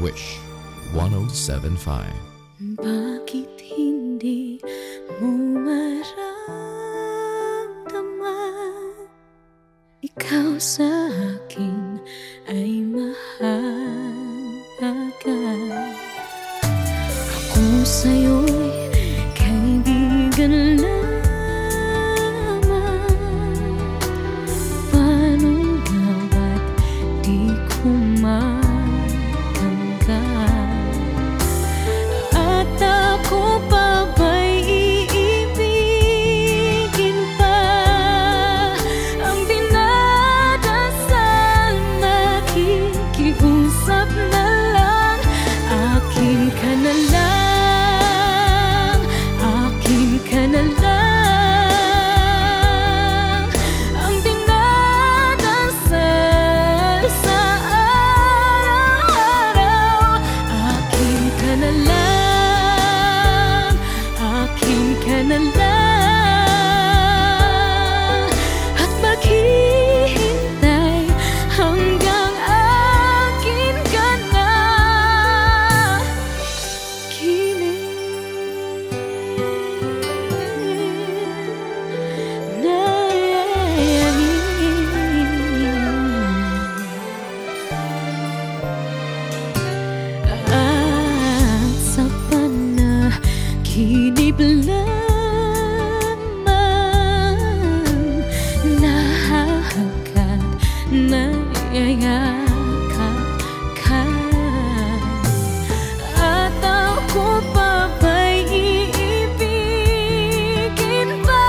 1075. Bakit hindi mo maramdaman? Ikaw sa akin ay mahalaga. Ako sa'yo'y kaibigan lamang. Paano nga ba't di ko matanggap Nahahagkat, nayayakap ka. At ako pa ba'y iibigin pa.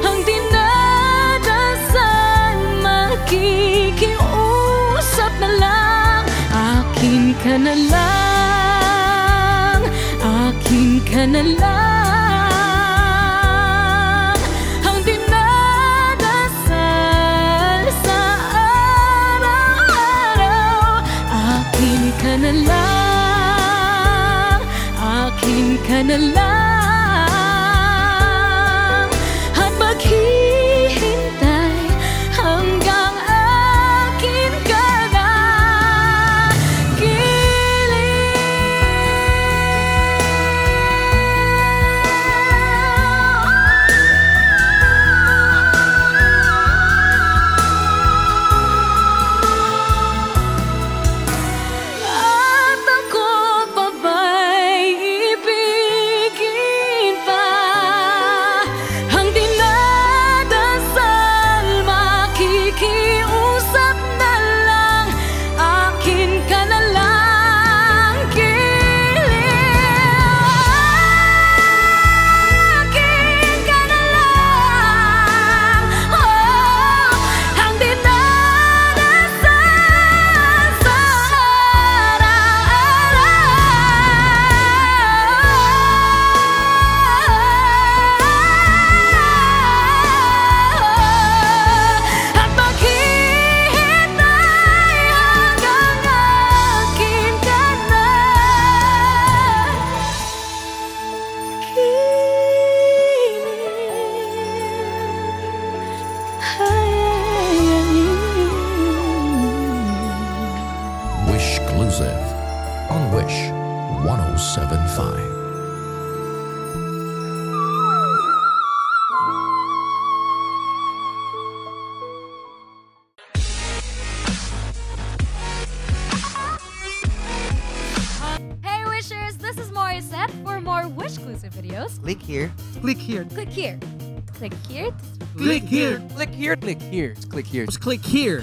Ang dinadasal Makikiusap Akin ka na lang Akin ka na lang Akin ka Wish 1075. Hey Wishers, this is Morissette. For more Wish exclusive videos, Click here. Click here. click here. Click here. Click here. Click here, click here, click here, Just click here.